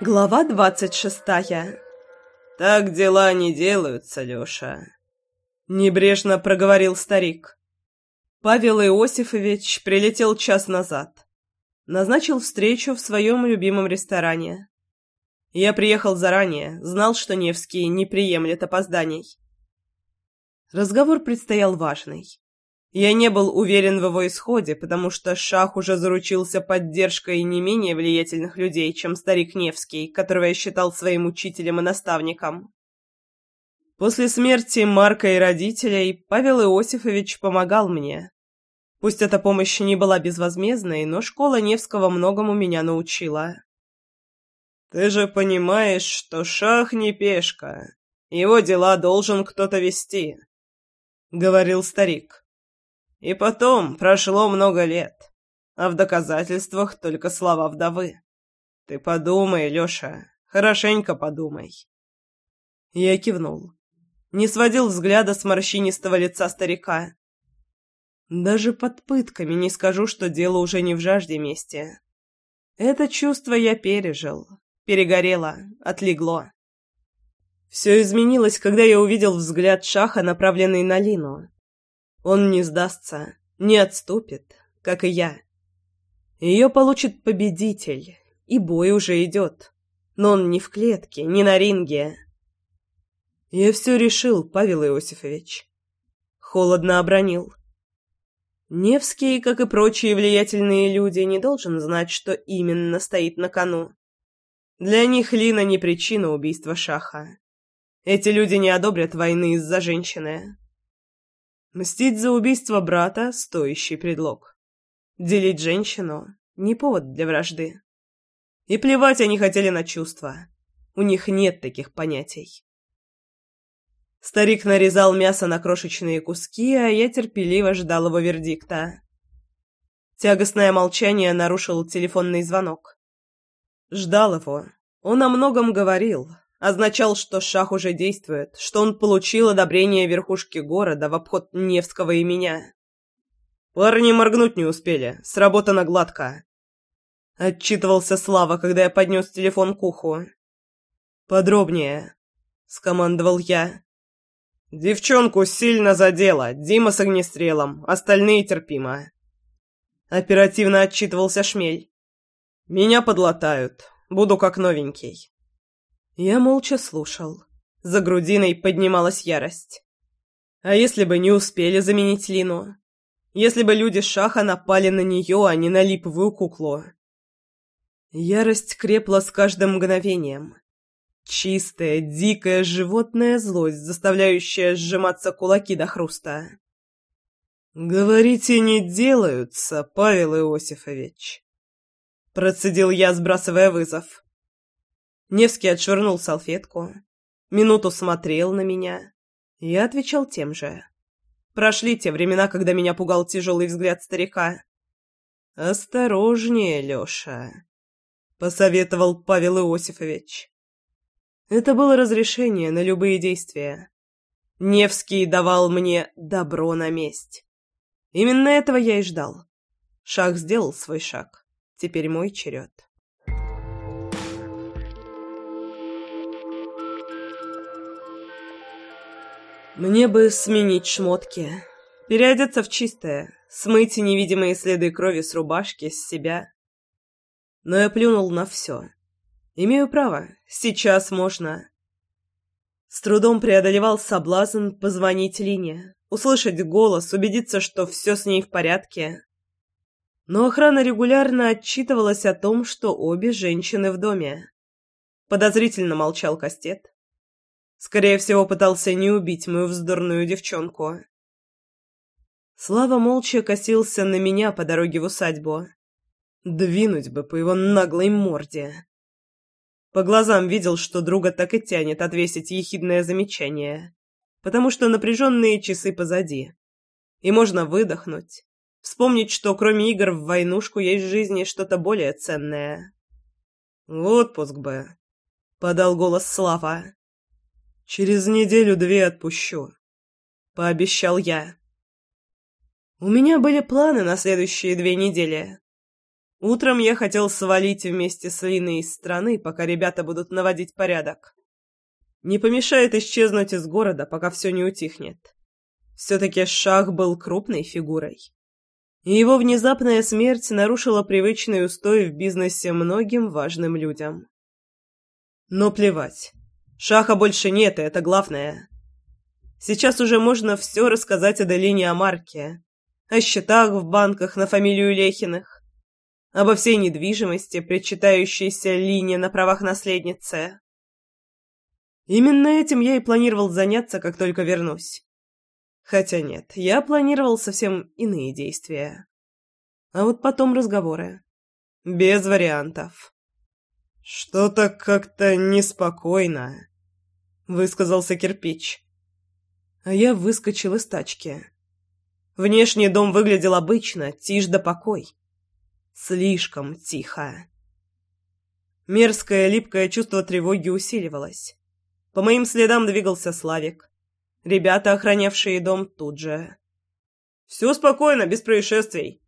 Глава двадцать шестая «Так дела не делаются, Леша», — небрежно проговорил старик. Павел Иосифович прилетел час назад. Назначил встречу в своем любимом ресторане. Я приехал заранее, знал, что Невский не приемлет опозданий. Разговор предстоял важный. Я не был уверен в его исходе, потому что Шах уже заручился поддержкой не менее влиятельных людей, чем старик Невский, которого я считал своим учителем и наставником. После смерти Марка и родителей Павел Иосифович помогал мне. Пусть эта помощь не была безвозмездной, но школа Невского многому меня научила. «Ты же понимаешь, что Шах не пешка. Его дела должен кто-то вести», — говорил старик. И потом, прошло много лет, а в доказательствах только слова вдовы. Ты подумай, Лёша, хорошенько подумай. Я кивнул. Не сводил взгляда с морщинистого лица старика. Даже под пытками не скажу, что дело уже не в жажде мести. Это чувство я пережил, перегорело, отлегло. Все изменилось, когда я увидел взгляд Шаха, направленный на Лину. Он не сдастся, не отступит, как и я. Ее получит победитель, и бой уже идет. Но он не в клетке, не на ринге. Я все решил, Павел Иосифович. Холодно обронил. Невский, как и прочие влиятельные люди, не должен знать, что именно стоит на кону. Для них Лина не причина убийства Шаха. Эти люди не одобрят войны из-за женщины. Мстить за убийство брата – стоящий предлог. Делить женщину – не повод для вражды. И плевать они хотели на чувства. У них нет таких понятий. Старик нарезал мясо на крошечные куски, а я терпеливо ждал его вердикта. Тягостное молчание нарушил телефонный звонок. Ждал его. Он о многом говорил, означал, что шах уже действует, что он получил одобрение верхушки города в обход Невского и меня. «Парни моргнуть не успели, сработано гладко», — отчитывался Слава, когда я поднес телефон к уху. «Подробнее», — скомандовал я. «Девчонку сильно задело, Дима с огнестрелом, остальные терпимо». Оперативно отчитывался Шмель. «Меня подлатают, буду как новенький». Я молча слушал. За грудиной поднималась ярость. А если бы не успели заменить Лину? Если бы люди Шаха напали на нее, а не на липовую куклу? Ярость крепла с каждым мгновением. Чистая, дикая животная злость, заставляющая сжиматься кулаки до хруста. «Говорите, не делаются, Павел Иосифович», — процедил я, сбрасывая вызов. Невский отшвырнул салфетку, минуту смотрел на меня. Я отвечал тем же. Прошли те времена, когда меня пугал тяжелый взгляд старика. «Осторожнее, Леша», — посоветовал Павел Иосифович. Это было разрешение на любые действия. Невский давал мне добро на месть. Именно этого я и ждал. Шах сделал свой шаг. Теперь мой черед. Мне бы сменить шмотки, переодеться в чистое, смыть невидимые следы крови с рубашки, с себя. Но я плюнул на все. Имею право, сейчас можно. С трудом преодолевал соблазн позвонить Лине, услышать голос, убедиться, что все с ней в порядке. Но охрана регулярно отчитывалась о том, что обе женщины в доме. Подозрительно молчал Кастет. Скорее всего, пытался не убить мою вздорную девчонку. Слава молча косился на меня по дороге в усадьбу. Двинуть бы по его наглой морде. По глазам видел, что друга так и тянет отвесить ехидное замечание, потому что напряженные часы позади. И можно выдохнуть, вспомнить, что кроме игр в войнушку есть в жизни что-то более ценное. «В отпуск бы», — подал голос Слава. Через неделю-две отпущу, пообещал я. У меня были планы на следующие две недели. Утром я хотел свалить вместе с Линой из страны, пока ребята будут наводить порядок. Не помешает исчезнуть из города, пока все не утихнет. Все-таки Шах был крупной фигурой. И его внезапная смерть нарушила привычный устой в бизнесе многим важным людям. Но плевать. Шаха больше нет, и это главное. Сейчас уже можно все рассказать Аделине о Марке, о счетах в банках на фамилию Лехиных, обо всей недвижимости, причитающейся Лине на правах наследницы. Именно этим я и планировал заняться, как только вернусь. Хотя нет, я планировал совсем иные действия. А вот потом разговоры. Без вариантов. «Что-то как-то неспокойно», — высказался кирпич. А я выскочил из тачки. Внешний дом выглядел обычно, тишь да покой. Слишком тихо. Мерзкое липкое чувство тревоги усиливалось. По моим следам двигался Славик. Ребята, охранявшие дом, тут же. «Все спокойно, без происшествий».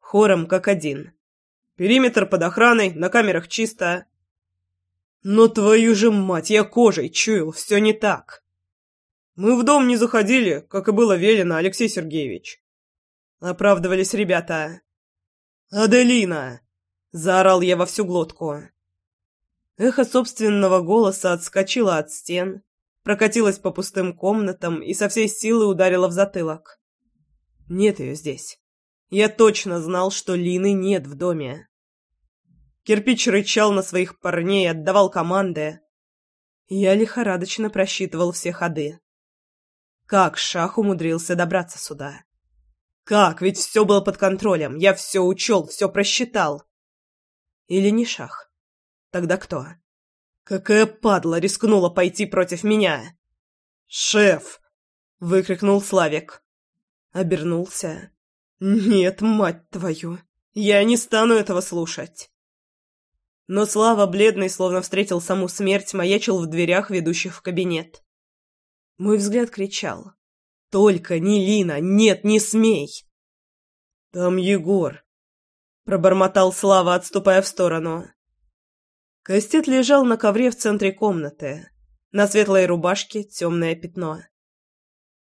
Хором, как один. Периметр под охраной, на камерах чисто. Но твою же мать, я кожей чуял, все не так. Мы в дом не заходили, как и было велено, Алексей Сергеевич. Оправдывались ребята. «Аделина!» — заорал я во всю глотку. Эхо собственного голоса отскочило от стен, прокатилось по пустым комнатам и со всей силы ударило в затылок. Нет ее здесь. Я точно знал, что Лины нет в доме. Кирпич рычал на своих парней, отдавал команды. Я лихорадочно просчитывал все ходы. Как Шах умудрился добраться сюда? Как? Ведь все было под контролем. Я все учел, все просчитал. Или не Шах? Тогда кто? Какая падла рискнула пойти против меня? «Шеф!» — выкрикнул Славик. Обернулся. «Нет, мать твою! Я не стану этого слушать!» Но Слава, бледный, словно встретил саму смерть, маячил в дверях, ведущих в кабинет. Мой взгляд кричал. «Только не Лина! Нет, не смей!» «Там Егор!» — пробормотал Слава, отступая в сторону. Костет лежал на ковре в центре комнаты. На светлой рубашке темное пятно.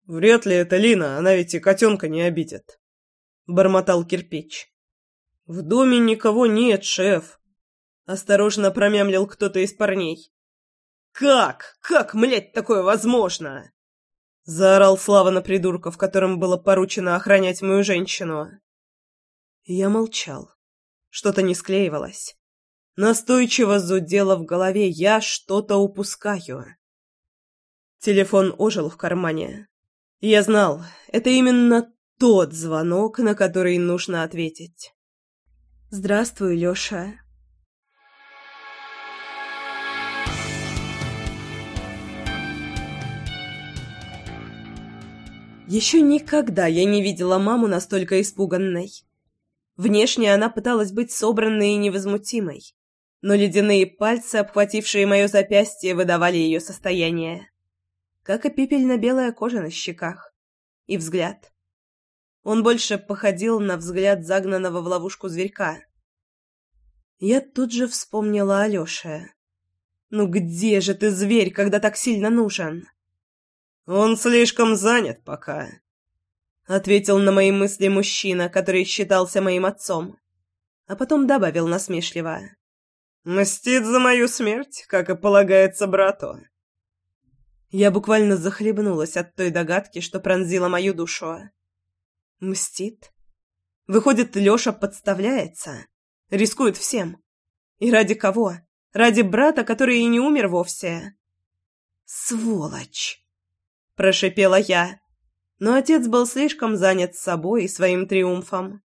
«Вряд ли это Лина, она ведь и котенка не обидит», — бормотал кирпич. «В доме никого нет, шеф», Осторожно промямлил кто-то из парней. «Как? Как, млять, такое возможно?» Заорал Слава на придурков, которым было поручено охранять мою женщину. Я молчал. Что-то не склеивалось. Настойчиво зудело в голове. Я что-то упускаю. Телефон ожил в кармане. Я знал, это именно тот звонок, на который нужно ответить. «Здравствуй, Лёша», Еще никогда я не видела маму настолько испуганной. Внешне она пыталась быть собранной и невозмутимой, но ледяные пальцы, обхватившие мое запястье, выдавали ее состояние. Как и пепельно-белая кожа на щеках. И взгляд. Он больше походил на взгляд загнанного в ловушку зверька. Я тут же вспомнила Алёше. «Ну где же ты, зверь, когда так сильно нужен?» «Он слишком занят пока», — ответил на мои мысли мужчина, который считался моим отцом, а потом добавил насмешливо. «Мстит за мою смерть, как и полагается брату». Я буквально захлебнулась от той догадки, что пронзила мою душу. «Мстит?» Выходит, Лёша подставляется, рискует всем. И ради кого? Ради брата, который и не умер вовсе. Сволочь! – прошипела я. Но отец был слишком занят собой и своим триумфом.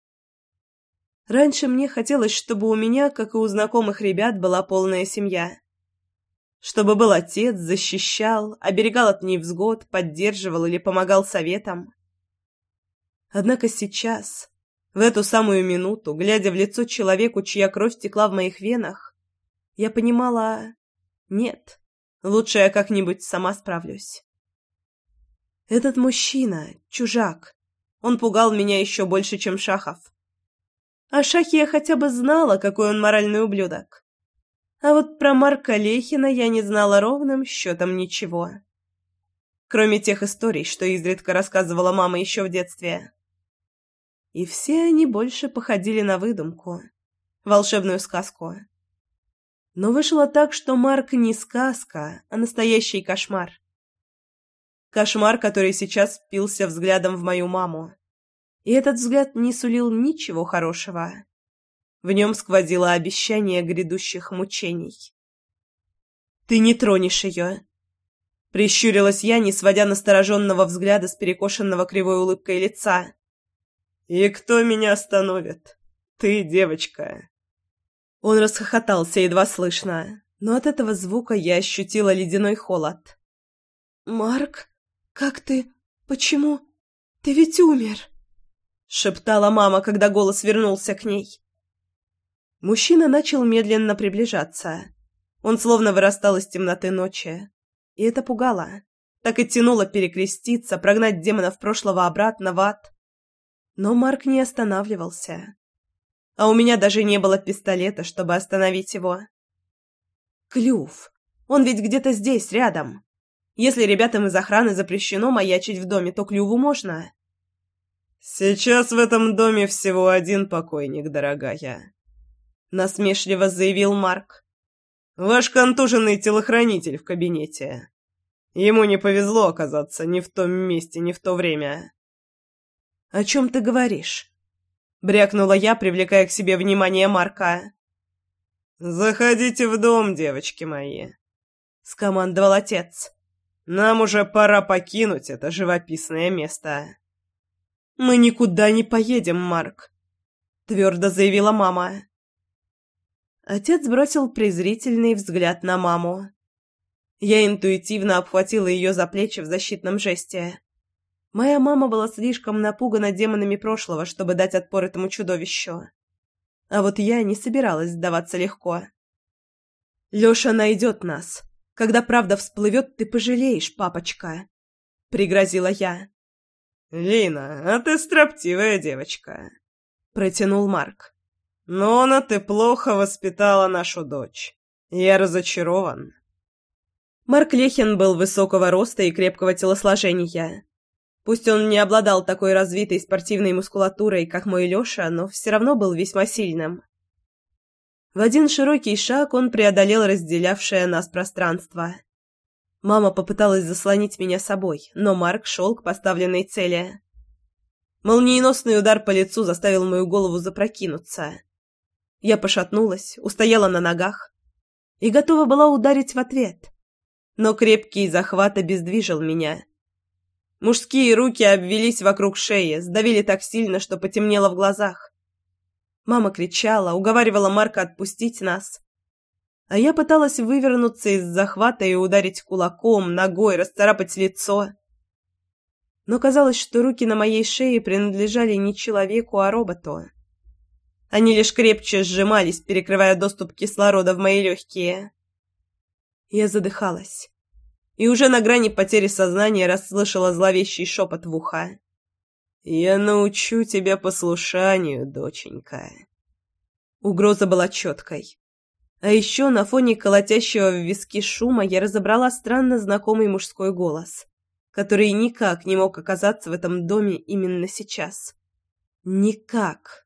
Раньше мне хотелось, чтобы у меня, как и у знакомых ребят, была полная семья. Чтобы был отец, защищал, оберегал от невзгод, поддерживал или помогал советом. Однако сейчас, в эту самую минуту, глядя в лицо человеку, чья кровь текла в моих венах, я понимала... Нет, лучше я как-нибудь сама справлюсь. Этот мужчина — чужак. Он пугал меня еще больше, чем Шахов. А Шахия хотя бы знала, какой он моральный ублюдок. А вот про Марка Лехина я не знала ровным счетом ничего. Кроме тех историй, что изредка рассказывала мама еще в детстве. И все они больше походили на выдумку, волшебную сказку. Но вышло так, что Марк не сказка, а настоящий кошмар. Кошмар, который сейчас впился взглядом в мою маму. И этот взгляд не сулил ничего хорошего. В нем сквозило обещание грядущих мучений. «Ты не тронешь ее!» Прищурилась я, не сводя настороженного взгляда с перекошенного кривой улыбкой лица. «И кто меня остановит? Ты, девочка!» Он расхохотался едва слышно, но от этого звука я ощутила ледяной холод. «Марк?» «Как ты? Почему? Ты ведь умер!» — шептала мама, когда голос вернулся к ней. Мужчина начал медленно приближаться. Он словно вырастал из темноты ночи. И это пугало. Так и тянуло перекреститься, прогнать демонов прошлого обратно в ад. Но Марк не останавливался. А у меня даже не было пистолета, чтобы остановить его. Клюв. Он ведь где-то здесь, рядом. Если ребятам из охраны запрещено маячить в доме, то Клюву можно. «Сейчас в этом доме всего один покойник, дорогая», — насмешливо заявил Марк. «Ваш контуженный телохранитель в кабинете. Ему не повезло оказаться ни в том месте, ни в то время». «О чем ты говоришь?» — брякнула я, привлекая к себе внимание Марка. «Заходите в дом, девочки мои», — скомандовал отец. Нам уже пора покинуть это живописное место. Мы никуда не поедем, Марк, твердо заявила мама. Отец бросил презрительный взгляд на маму. Я интуитивно обхватила ее за плечи в защитном жесте. Моя мама была слишком напугана демонами прошлого, чтобы дать отпор этому чудовищу. А вот я не собиралась сдаваться легко. Лёша найдет нас. Когда правда всплывет, ты пожалеешь, папочка», — пригрозила я. «Лина, а ты строптивая девочка», — протянул Марк. «Нона, ты плохо воспитала нашу дочь. Я разочарован». Марк Лехин был высокого роста и крепкого телосложения. Пусть он не обладал такой развитой спортивной мускулатурой, как мой Лёша, но все равно был весьма сильным. В один широкий шаг он преодолел разделявшее нас пространство. Мама попыталась заслонить меня собой, но Марк шел к поставленной цели. Молниеносный удар по лицу заставил мою голову запрокинуться. Я пошатнулась, устояла на ногах и готова была ударить в ответ. Но крепкий захват обездвижил меня. Мужские руки обвелись вокруг шеи, сдавили так сильно, что потемнело в глазах. Мама кричала, уговаривала Марка отпустить нас. А я пыталась вывернуться из захвата и ударить кулаком, ногой, расцарапать лицо. Но казалось, что руки на моей шее принадлежали не человеку, а роботу. Они лишь крепче сжимались, перекрывая доступ кислорода в мои легкие. Я задыхалась. И уже на грани потери сознания расслышала зловещий шепот в ухо. «Я научу тебя послушанию, доченька». Угроза была четкой. А еще на фоне колотящего в виски шума я разобрала странно знакомый мужской голос, который никак не мог оказаться в этом доме именно сейчас. Никак.